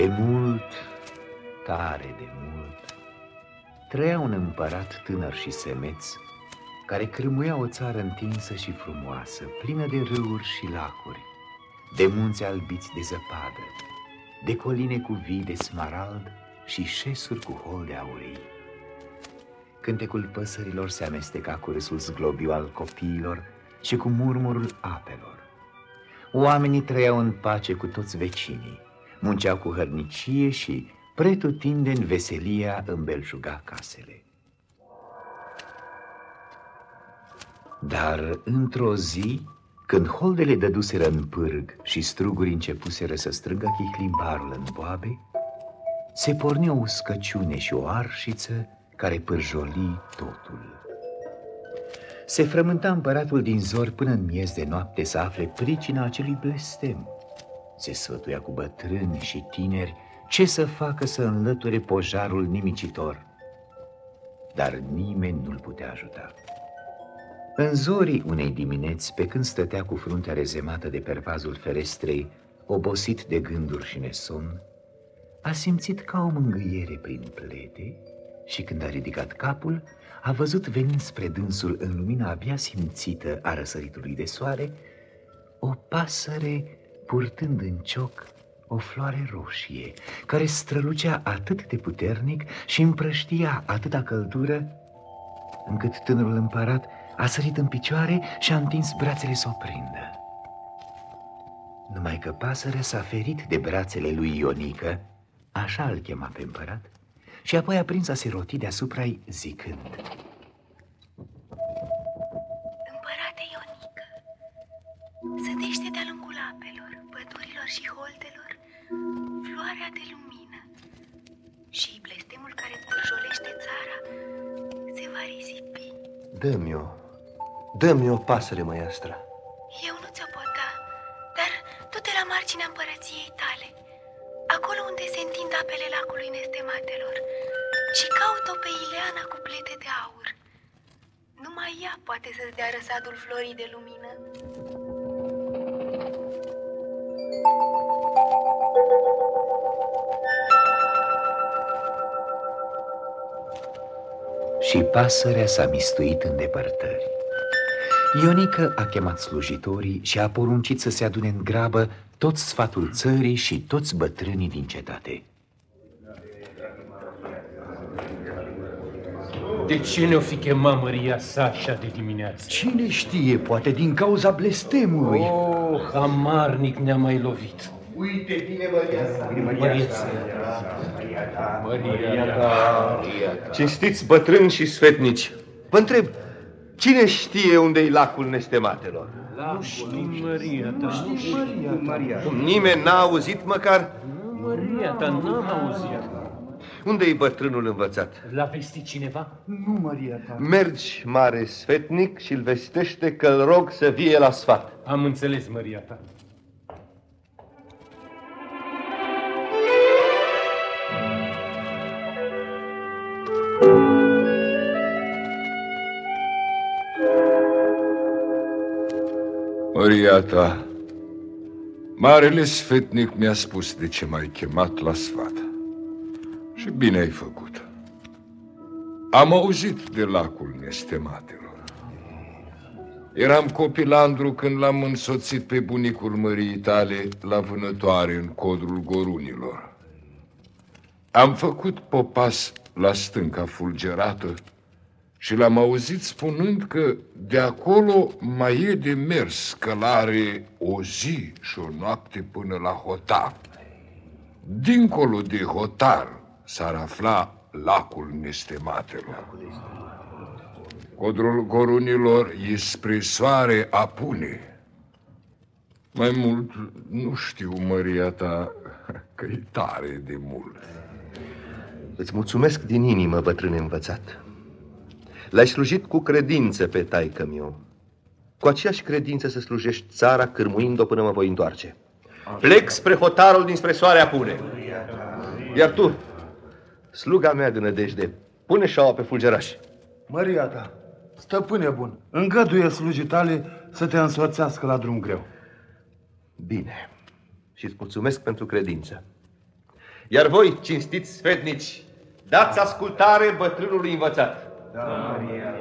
De mult, tare de mult, trăia un împărat tânăr și semeț care crâmuia o țară întinsă și frumoasă, plină de râuri și lacuri, de munți albiți de zăpadă, de coline cu vii de smarald și șesuri cu hol de aurii. Cântecul păsărilor se amesteca cu râsul zglobiu al copiilor și cu murmurul apelor. Oamenii trăiau în pace cu toți vecinii, munceau cu hărnicie și pretutindeni veselia îmbelșuga casele. Dar într-o zi, când holdele dăduseră în pârg și strugurii începuseră să strângă chihlimbarul în boabe, se porni o uscăciune și o arșiță care pârjoli totul. Se frământa împăratul din zor până în miez de noapte să afle pricina acelui blestem. Se sfătuia cu bătrâni și tineri ce să facă să înlăture pojarul nimicitor. Dar nimeni nu-l putea ajuta. În zorii unei dimineți, pe când stătea cu fruntea rezemată de pervazul ferestrei, obosit de gânduri și neson, a simțit ca o mângâiere prin plete și când a ridicat capul, a văzut venind spre dânsul în lumina abia simțită a răsăritului de soare, o pasăre purtând în cioc o floare roșie, care strălucea atât de puternic și împrăștia atâta căldură, încât tânărul împărat a sărit în picioare și a întins brațele să o prindă. Numai că pasărea s-a ferit de brațele lui Ionică, așa îl chema pe împărat, și apoi a prins a se roti deasupra ei zicând Împărate Ionică, sădește și holdelor floarea de lumină și blestemul care îți țara se va risipi. Dă-mi-o, dă-mi o pasăre, măiastra. Eu nu ți-o pot da, dar tu te la marginea împărăției tale acolo unde se întind apele lacului nestematelor și caut-o pe Ileana cu plete de aur. Numai ea poate să-ți dea răsadul florii de lumină. Și pasărea s-a mistuit în depărtări. Ionică a chemat slujitorii și a poruncit să se adune în grabă tot sfatul țării și toți bătrânii din cetate. De ce ne-o fi chemat Maria sa așa de dimineață? Cine știe, poate din cauza blestemului. Oh, hamarnic ne-a mai lovit. Uite bine Maria sa. Maria sa. Maria sa. Cinstiți bătrâni și sfetnici, vă întreb, cine știe unde e lacul nestematelor? Nu știu, Maria ta. Nu știu, Maria ta. Nimeni n-a auzit măcar? Nu, Maria ta, n-am auzit. Unde e bătrânul învățat? L-a vestit cineva? Nu, Maria ta. Mergi, mare sfetnic, și îl vestește că-l rog să vie la sfat. Am înțeles, Maria ta. Maria ta, marele sfetnic mi-a spus de ce m-ai chemat la sfat. Și bine ai făcut. Am auzit de lacul nestematelor. Eram copilandru când l-am însoțit pe bunicul mării tale la vânătoare în codrul gorunilor. Am făcut popas la stânca fulgerată și l-am auzit spunând că de acolo mai e de mers călare o zi și o noapte până la Hotar. Dincolo de Hotar s-ar afla lacul nestematelor. Codrul gorunilor e spre soare apune. Mai mult nu știu, măria ta, că e tare de mult. Îți mulțumesc din inimă, bătrâne învățat. L-ai slujit cu credință pe taică meu. Cu aceeași credință să slujești țara cârmuind-o până mă voi întoarce. Plec spre hotarul dinspre soare apune. Iar tu, sluga mea de nădejde, pune șaua pe fulgeraș. Maria ta, stăpâne bun, îngăduie slujitale să te însoțească la drum greu. Bine. Și îți mulțumesc pentru credință. Iar voi, cinstiți sfetnici, dați ascultare bătrânului învățat. Da, Maria.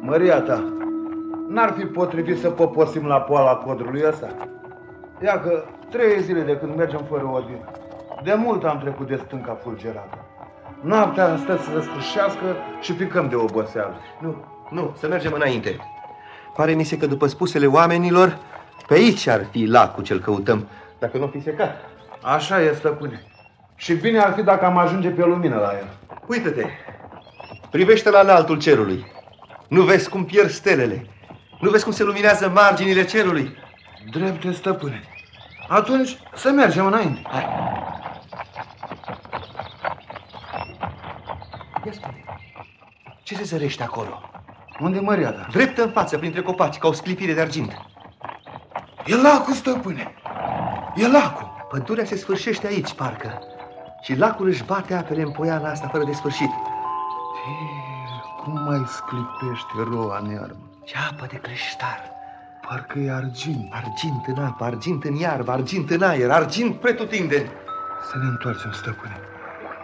Măria ta, n-ar fi potrivit să poposim la poala codrului ăsta? Ia că trei zile de când mergem fără odin. De mult am trecut de stânca fulgerată. Noaptea stă să sfârșească și picăm de oboseală. Nu, nu, să mergem înainte. Pare mi se că după spusele oamenilor, pe aici ar fi lacul cel căutăm, dacă nu fi secat. Așa e, stăpâne. Și bine ar fi dacă am ajunge pe lumină la el. Uită-te, privește la înaltul cerului. Nu vezi cum pierd stelele? Nu vezi cum se luminează marginile cerului? Drepte, stăpâne. Atunci să mergem înainte. Hai. Ia spune, ce se zărește acolo? Unde Maria ta? Drept în față, printre copaci, ca o sclipire de argint. E lacul, stăpâne. E lacul. Pădurea se sfârșește aici, parcă. Și lacul își bate apele în poiana asta fără de sfârșit. Cum mai sclipește roa în iarbă? Ce apă de creștar! Parcă e argint. Argint în apă, argint în iarbă, argint în aer, argint pretutindeni. Să ne întoarcem, stăpâne.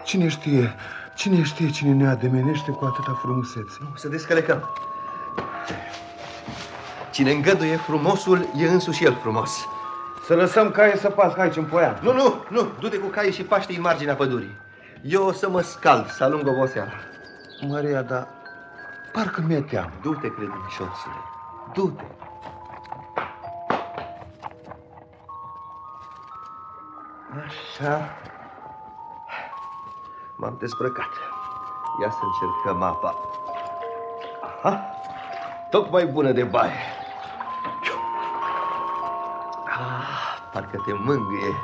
Cine știe, cine știe cine ne ademenește cu atâta frumusețe? Nu, să descălecăm. Cine îngăduie frumosul, e însuși el frumos. Să lăsăm caie să pască aici în poian. Nu, nu, nu, du-te cu caie și paște în marginea pădurii. Eu o să mă scald, să alung oboseala. Maria, dar parcă mi-e teamă. Du-te, credinciosule, du-te. Așa. M-am dezbrăcat. Ia să încercăm apa. Aha, tocmai bună de baie. Ah, parcă te mângâie.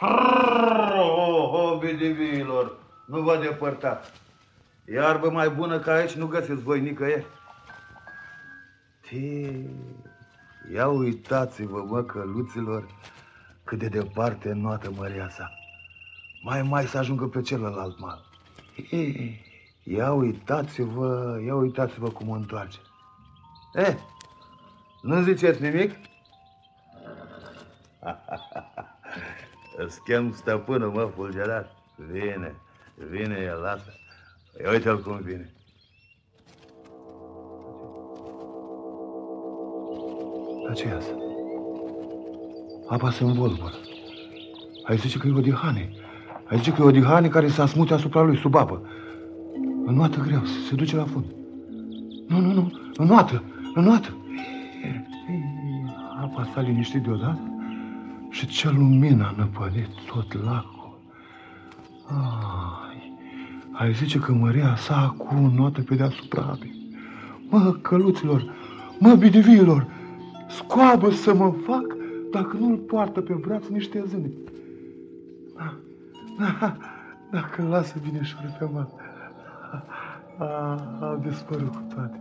Oh, oh, bidivilor, nu vă depărtați. Iarbă mai bună ca aici nu găsiți voi nicăieri. Te... Ia uitați-vă, mă, căluților, cât de departe înnoată măria sa. Mai mai să ajungă pe celălalt mal. He, Ia uitați-vă, ia uitați-vă cum o întoarce. Eh, nu ziceți nimic? Îți chem stăpânul, mă, fulgerat. Vine, vine el, lasă. Ia uite-l cum vine. Dar ce iasă? Apa se învolbură. Ai zice că e o dihane. Ai zice că e o dihane care s-a smute asupra lui, sub apă. Înoată greu, se, se duce la fund. Nu, nu, nu, înoată, înoată. Apa s-a liniștit deodată și ce lumină a năpădit tot lacul. Ai, ai zice că măria sa cu o notă pe deasupra apei. Mă, căluților, mă, bidivilor, scoabă să mă fac dacă nu-l poartă pe braț niște zâne. Da, da, dacă îl lasă bine șură pe mal. A, au dispărut cu toate.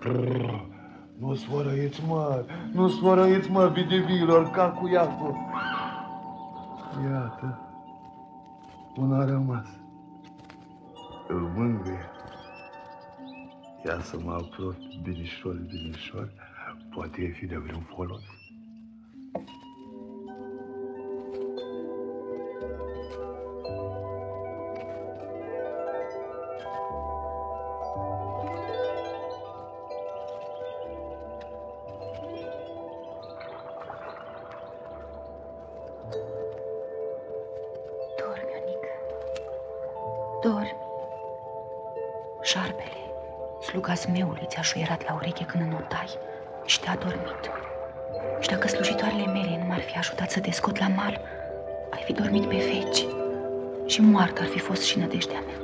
Brrr. Nu sfărăiți, mă, nu sfărăiți, mă, bidevilor, ca cu iacul. Iată, una a rămas. Îl mângâie. Ia să mă apropii, binișor, binișor, poate e fi de vreun folos. Zmeului ți-a șuierat la ureche când înotai și te-a dormit. Și dacă slujitoarele mele nu m-ar fi ajutat să te scot la mal, ai fi dormit pe veci și moartă ar fi fost și nădejdea mea.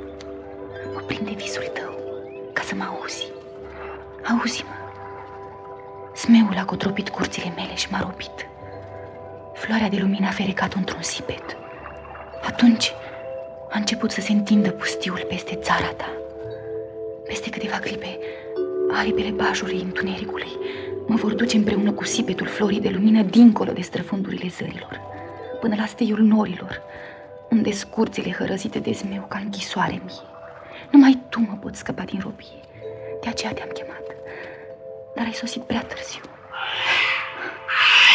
Mă prinde visul tău ca să mă auzi. Auzi-mă. Smeul a cotropit curțile mele și m-a robit. Floarea de lumină a ferecat într-un sipet. Atunci a început să se întindă pustiul peste țara ta. Peste câteva clipe, aripile bajurii întunericului mă vor duce împreună cu sipetul florii de lumină dincolo de străfundurile zărilor, până la steiul norilor, unde scurțele hărăzite de zmeu ca închisoare mie. Numai tu mă poți scăpa din robie. De aceea te-am chemat. Dar ai sosit prea târziu.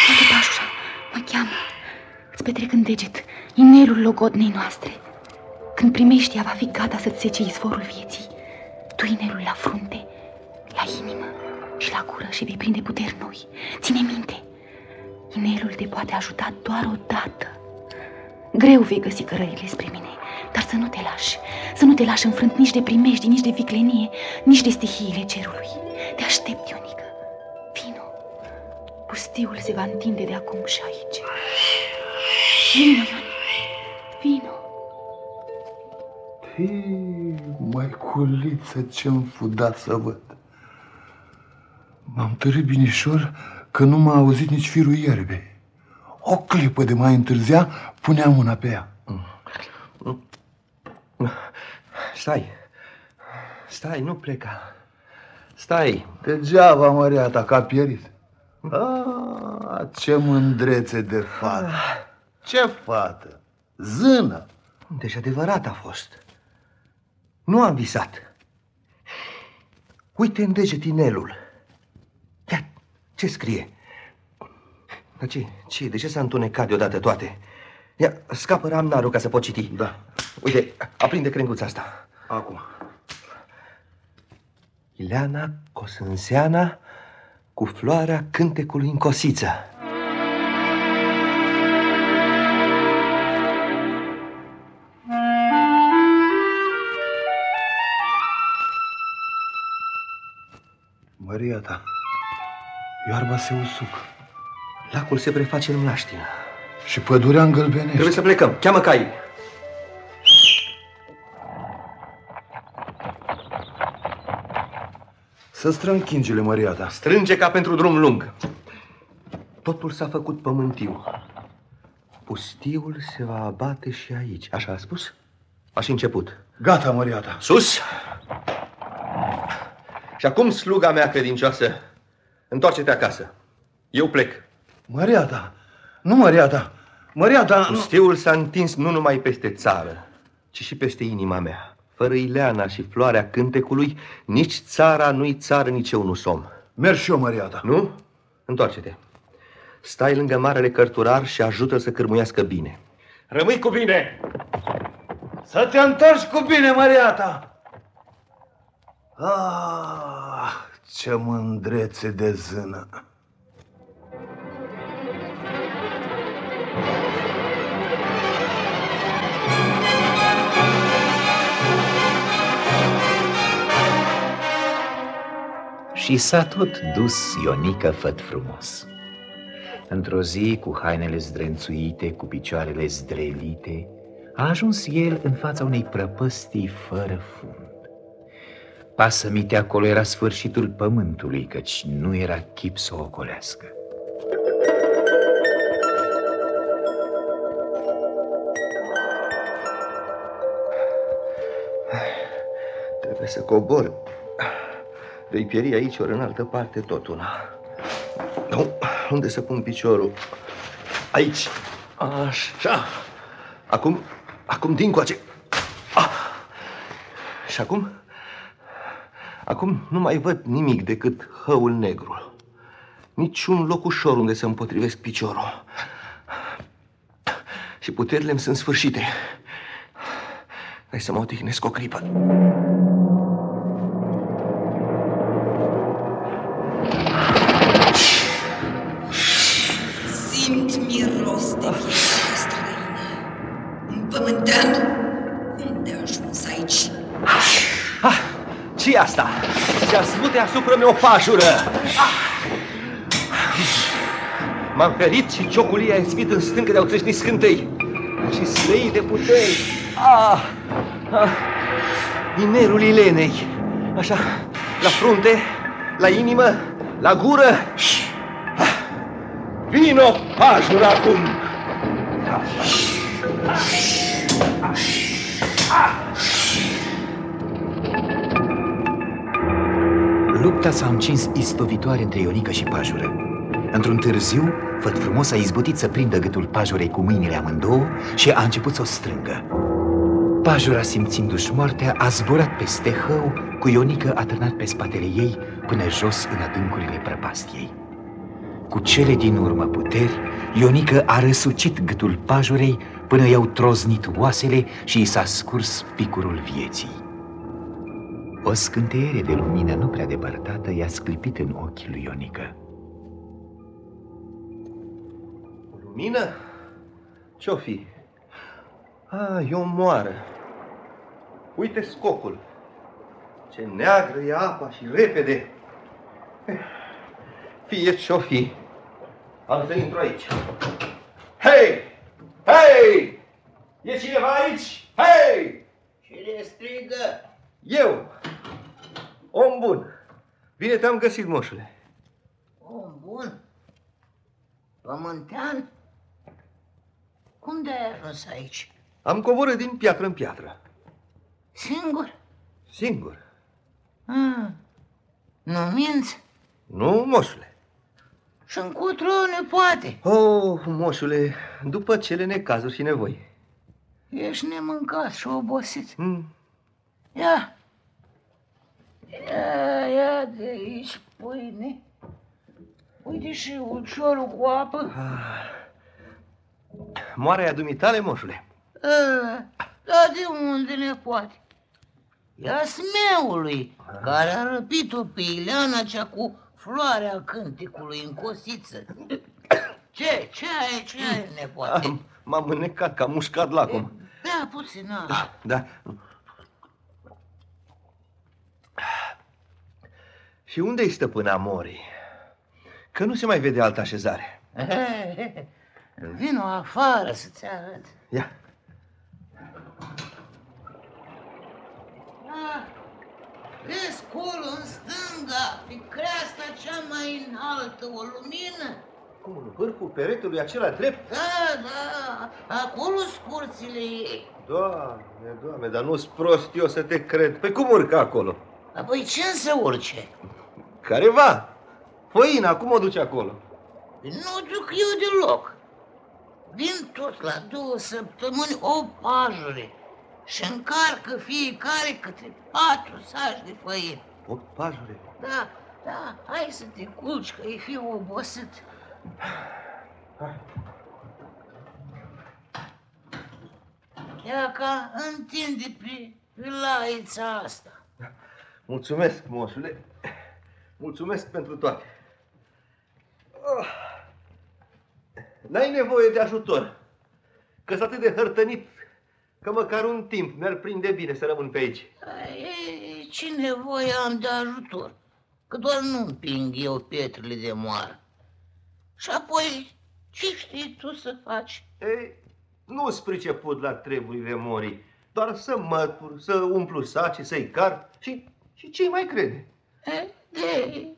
Toate bajura mă cheamă. Îți petrec în deget inelul logodnei noastre. Când primești, ea va fi gata să-ți sece izvorul vieții. Tu inelul la frunte, la inimă și la gură și vei prinde puteri noi. Ține minte, inelul te poate ajuta doar o dată. Greu vei găsi cărările spre mine, dar să nu te lași, să nu te lași înfrânt nici de primești, nici de viclenie, nici de stihiile cerului. Te aștept, Ionică. Vino. Pustiul se va întinde de acum și aici. Vino, Ionică. Vino. Hei, măiculiță, ce-mi fuda să văd. M-am târât binișor că nu m-a auzit nici firul ierbe. O clipă de mai întârzia, puneam mâna pe ea. Stai. Stai, nu pleca. Stai. Degeaba, măria ta, că a pierit. Ah, ce mândrețe de fată. Ce fată. Zână. Deci adevărat a fost. Nu am visat. Uite în deget inelul. Ia, ce scrie? Dar ce, ce, de ce s-a întunecat deodată toate? Ia, scapă ramnarul ca să pot citi. Da. Uite, aprinde crenguța asta. Acum. Ileana Cosânseana cu floarea cântecului în cosiță. Maria ta, iarba se usucă Lacul se preface în mlaștină. și pădurea îngălbenește. Trebuie să plecăm. Cheamă cai. Să strâng chingile, Maria ta. Strânge ca pentru drum lung. Totul s-a făcut pământiu. Pustiul se va abate și aici. Așa a spus? A și început. Gata, Maria ta. Sus! Și acum, sluga mea credincioasă, întoarce-te acasă. Eu plec. Maria ta. Nu, Maria ta. Maria ta... Nu. Pustiul s-a întins nu numai peste țară, ci și peste inima mea. Fără Ileana și floarea cântecului, nici țara nu-i țară, nici eu nu som. Merg și eu, Maria ta. Nu? Întoarce-te. Stai lângă marele cărturar și ajută să cârmuiască bine. Rămâi cu bine! Să te întorci cu bine, Maria ta. Ah, ce mândrețe de zână. Și s-a tot dus Ionică făt frumos. Într-o zi, cu hainele zdrențuite, cu picioarele zdrelite, a ajuns el în fața unei prăpăstii fără fund. Pasămite acolo era sfârșitul pământului, căci nu era chip să o ocolească. Trebuie să cobor. Vei pieri aici ori în altă parte tot una. Nu, unde să pun piciorul? Aici. Așa. Acum, acum dincoace. Ah. Și acum? Acum nu mai văd nimic decât hăul negru. Niciun loc ușor unde să împotrivesc piciorul. Și puterile îmi sunt sfârșite. Hai să mă odihnesc o clipă. Ce asta? și a smute asupra mea o pajură. M-am ferit și ciocul ei a izbit în stâncă de-au trășnit scântei și slei de puteri. Ah, ah, inerul Ilenei, așa, la frunte, la inimă, la gură. Ah, vino pajura acum! Lupta s-a încins istovitoare între Ionica și Pajură. Într-un târziu, Făt frumos a izbutit să prindă gâtul pajurei cu mâinile amândouă și a început să o strângă. Pajura, simțindu-și moartea, a zburat peste hău, cu Ionică atârnat pe spatele ei până jos în adâncurile prăpastiei. Cu cele din urmă puteri, Ionică a răsucit gâtul pajurei până i-au troznit oasele și i s-a scurs picurul vieții. O scânteiere de lumină nu prea depărtată i-a sclipit în ochii lui Ionică. Lumină? Ce-o fi? A, e o moară. Uite scocul. Ce neagră e apa și repede. Fie ce-o fi. Am să intru aici. Hei! Hei! E cineva aici? Hei! Cine strigă? Eu! Om bun! Bine te-am găsit, moșule. Om bun? Pământean? Cum de-ai ajuns aici? Am coborât din piatră în piatră. Singur? Singur. Ah, nu minți? Nu, moșule. Și încotro ne poate. Oh, moșule, după cele necazuri și nevoi. Ești nemâncat și obosit. Mm. Ia, ia, ia de aici pâine. Uite și ulciorul cu apă. Ah. Moarea dumitale, moșule? A, dar de unde ne poate? Ia smeului, care a răpit-o pe Ileana cea cu floarea cântecului în cosiță. Ce? Ce ai, ce ai, nepoate? M-am înnecat, că am mușcat lacom. Da, puțin, na. Da, da. Și unde-i stăpâna Mori? Că nu se mai vede altă așezare. Vino afară să-ți arăt. Ia. Da. Vezi colo în stânga, pe creasta cea mai înaltă, o lumină? Cum, în vârful peretelui acela drept? Da, da, acolo scurțile ei. Doamne, doamne, dar nu-s prost eu să te cred. Păi cum urcă acolo? Apoi ce să urce? Careva. Făina, cum o duce acolo? Nu duc eu deloc. Vin tot la două săptămâni o pajure și încarcă fiecare câte patru saci de făină. O pajure? Da, da, hai să te culci că e fi obosit. Hai. Ia ca întinde pe, pe laița asta. Mulțumesc, moșule. Mulțumesc pentru toate. Oh. N-ai nevoie de ajutor. că atât de hărtănit că măcar un timp mi-ar prinde bine să rămân pe aici. E, ce nevoie am de ajutor? Că doar nu împing eu pietrele de moară. Și apoi, ce știi tu să faci? Ei, nu-s priceput la treburile morii, doar să mătur, să umplu saci, să-i car și, și ce mai crede? E, de,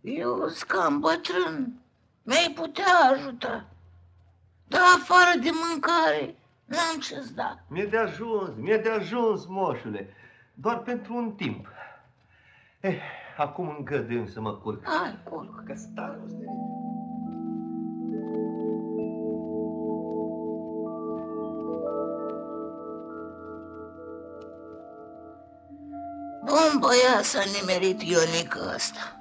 eu sunt cam bătrân, mi-ai putea ajuta. Dar afară de mâncare, n-am ce-ți da. Mi-e de ajuns, mi-e de ajuns, moșule, doar pentru un timp. Eh, acum îngăduim să mă culc. Hai, culc. Că stau Bun băiat s-a nimerit Ionică ăsta.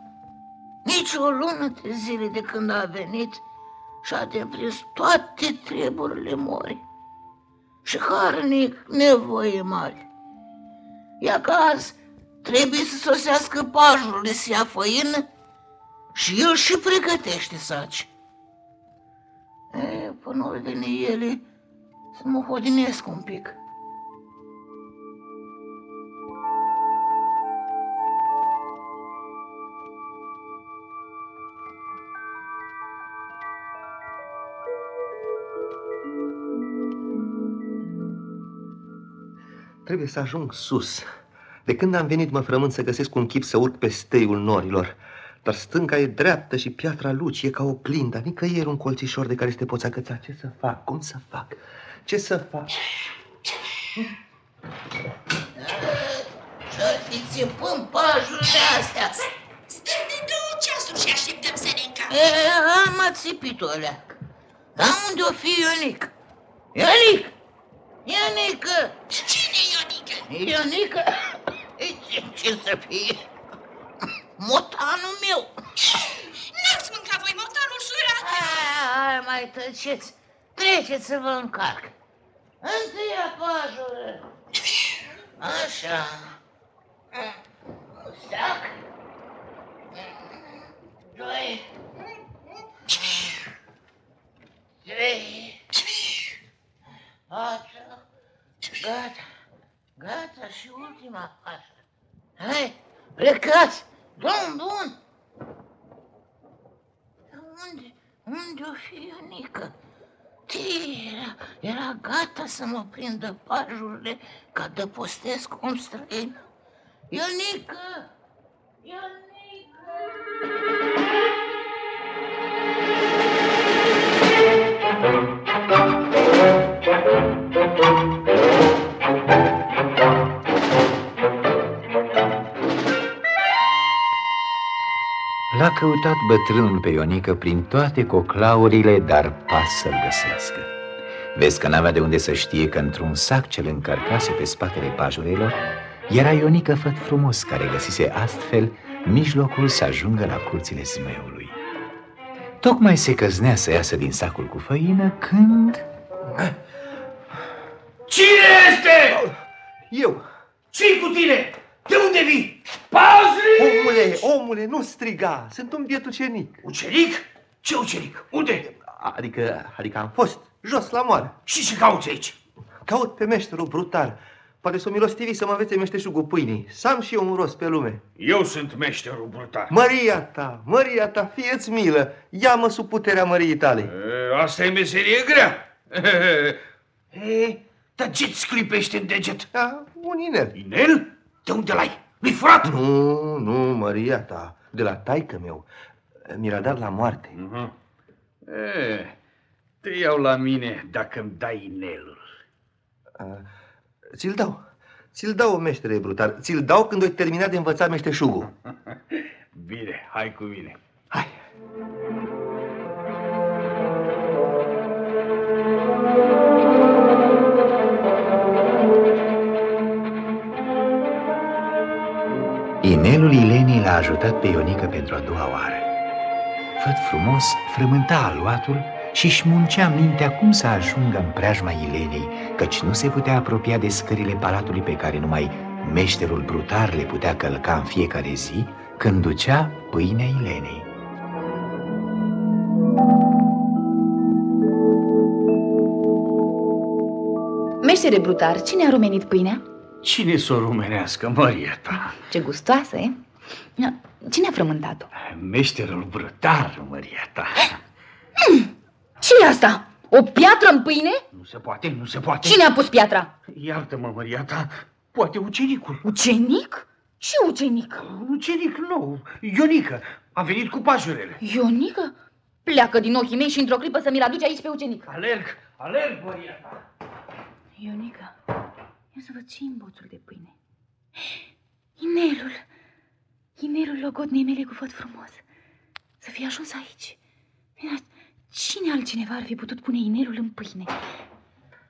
Nici o lună de zile de când a venit și a deprins toate treburile mori. Și harnic nevoie mare. Ia că azi trebuie să sosească pajul să ia făină și el și pregătește saci. E, până ori vine ele, să mă hodinesc un pic. Trebuie să ajung sus. De când am venit, mă frământ să găsesc un chip să urc pe steiul norilor. Dar stânca e dreaptă și piatra lucie ca o clinda. Nicăieri un colțișor de care să te poți agăța. Ce să fac? Cum să fac? Ce să fac? Să fi țipând pajurile astea. Stăm de două ceasuri și așteptăm să ne încape. E, am ațipit-o alea. Dar unde o fi Ionic? Ionic! Ionică! Cine e Ionica? Ionică? E, Ce, ce să fie? Motanul meu! N-ați mâncat voi motanul surat? Hai, hai, mai tăceți. Treceți să vă încarc. Întâia pajură. Așa. Stac. Doi. Trei. Patru. Gata. Gata și ultima pajură. Hai, plecați. Bun, bun. Dar unde, unde o fi Ionica? Era, era gata să mă prindă pajurile ca de postesc cum străin. Ionică! Ionică! L-a căutat bătrânul pe Ionică prin toate coclaurile, dar pas să-l găsească. Vezi că n-avea de unde să știe că într-un sac ce-l încărcase pe spatele pajurilor, era Ionică făt frumos care găsise astfel mijlocul să ajungă la curțile zmeului. Tocmai se căznea să iasă din sacul cu făină când... Cine este? Eu! ce cu tine? De unde vii? Pazri! Omule, omule, nu striga! Sunt un biet ucenic. Ucenic? Ce ucenic? Unde? Adică, adică am fost jos la moară. Și ce cauți aici? Caut pe meșterul brutar. Poate s-o milostivi să mă învețe meșteșugul pâinii. Să am și eu un rost pe lume. Eu sunt meșterul brutar. Măria ta, Măria ta, fie-ți milă. Ia-mă sub puterea măriei tale. E, Asta e meserie grea. E, dar ce-ți sclipește în deget? Da, un inel. Inel? De unde l-ai? Nu-i furat? Nu, nu, Măria ta, de la taică meu. Mi l-a dat la moarte. Uh-huh. E, te iau la mine dacă îmi dai inelul. Ți-l dau. Ți-l dau, meștere brutar. Ți-l dau când o termina de învățat meșteșugul. Bine, hai cu mine. Inelul Ilenii l-a ajutat pe Ionică pentru a doua oară. Făt frumos frământa aluatul și își muncea mintea cum să ajungă în preajma Ilenei, căci nu se putea apropia de scările palatului pe care numai meșterul brutar le putea călca în fiecare zi când ducea pâinea Ilenei. Meștere brutar, cine a rumenit pâinea? Cine să o rumenească, Maria ta? Ce gustoasă, e? Cine a frământat-o? Meșterul brutar, Maria ta. ce e asta? O piatră în pâine? Nu se poate, nu se poate. Cine a pus piatra? Iartă-mă, Maria ta, poate ucenicul. Ucenic? Ce ucenic? Ucenic nou, Ionică. A venit cu pajurele. Ionică? Pleacă din ochii mei și într-o clipă să mi-l aduci aici pe ucenic. Alerg, alerg, Maria ta. Ionica, ia să văd ce în boțul de pâine. Inelul, inelul logodnei mele cu făt frumos. Să fie ajuns aici. Cine altcineva ar fi putut pune inelul în pâine?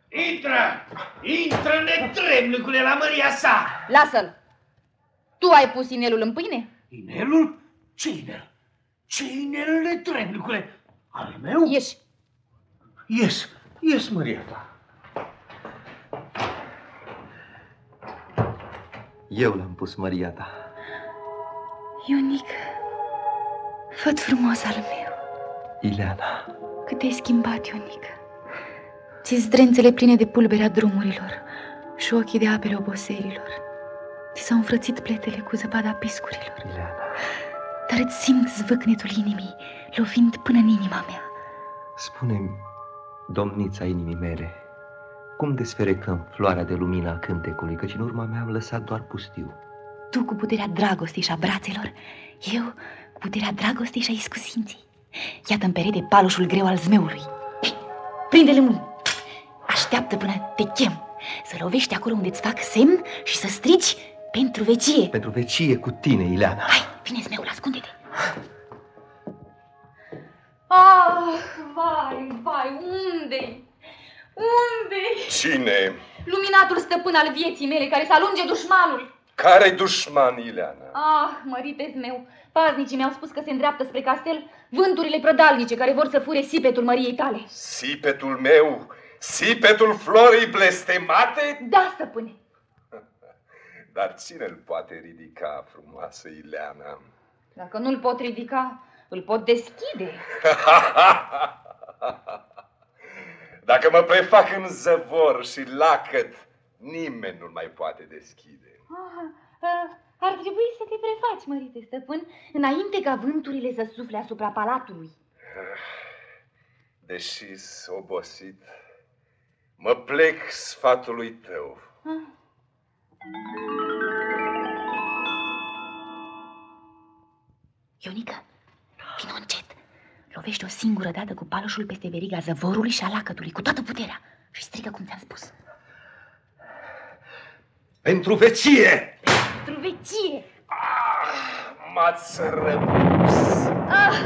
Intră! Intră, netrebnicule, la măria sa! Lasă-l! Tu ai pus inelul în pâine? Inelul? Ce inel? Ce inel, netrebnicule? Al meu? Ieși! Ies, ies, măria ta. Eu l-am pus, Maria ta. Ionic, făt frumos al meu. Ileana. Cât te-ai schimbat, Ionic. ți zdrențele pline de pulberea drumurilor și ochii de apele oboselilor. Ți s-au înfrățit pletele cu zăpada piscurilor. Ileana. Dar îți simt zvâcnetul inimii, lovind până în inima mea. Spune-mi, domnița inimii mele, Cum desferecăm floarea de lumina a cântecului, căci în urma mea am lăsat doar pustiu. Tu cu puterea dragostei și a brațelor, eu cu puterea dragostei și a iscusinței. Iată în perete palușul greu al zmeului. Prinde-le mâini. Așteaptă până te chem. Să lovești acolo unde îți fac semn și să strici pentru vecie. Pentru vecie cu tine, Ileana. Hai, vine zmeul, ascunde-te. Ah, vai, vai, unde unde Cine? Luminatul stăpân al vieții mele care să alunge dușmanul. Care dușman, Ileana? Ah, mărite meu, paznicii mi-au spus că se îndreaptă spre castel vânturile prădalnice care vor să fure sipetul măriei tale. Sipetul meu? Sipetul florii blestemate? Da, stăpâne. Dar cine îl poate ridica, frumoasă Ileana? Dacă nu-l pot ridica, îl pot deschide. Dacă mă prefac în zăvor și lacăt, nimeni nu-l mai poate deschide. Ah, ah, ar trebui să te prefaci, mărite stăpân, înainte ca vânturile să sufle asupra palatului. Deși obosit, mă plec sfatului tău. Ah. Ionica, vino încet. Lovește o singură dată cu paloșul peste veriga zăvorului și a lacătului, cu toată puterea. Și strică cum ți-am spus. Pentru vecie! Pentru vecie! M-ați răpus! Ah,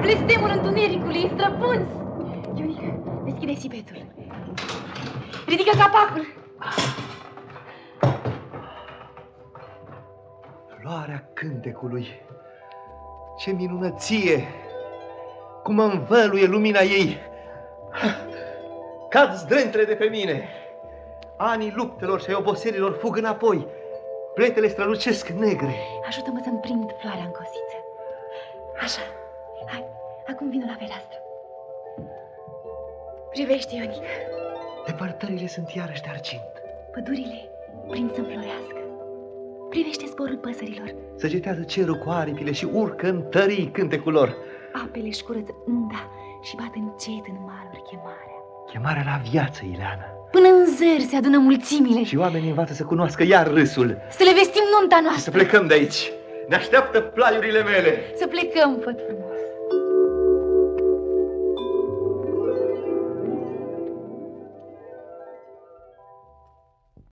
blestemul întunericului e străpuns! Ionica, deschide sipetul. Ridică capacul. Floarea cântecului. Ce minunăție! Cum mă învăluie lumina ei! Cad zdrentre de pe mine! Anii luptelor și ai oboselilor fug înapoi. Pletele strălucesc negre. Ajută-mă să-mi prind floarea în cosiță. Așa. Hai, acum vină la fereastră. Privește, Ionica. Depărtările sunt iarăși de argint. Pădurile prind să înflorească. Privește zborul păsărilor. Săgetează cerul cu aripile și urcă în tării cântecul lor. Apele își curăță unda și bat încet în maluri chemarea. Chemarea la viață, Ileana. Până în zer se adună mulțimile. Și oamenii învață să cunoască iar râsul. Să le vestim nunta noastră. Și să plecăm de aici. Ne așteaptă plaiurile mele. Să plecăm, făt frumos.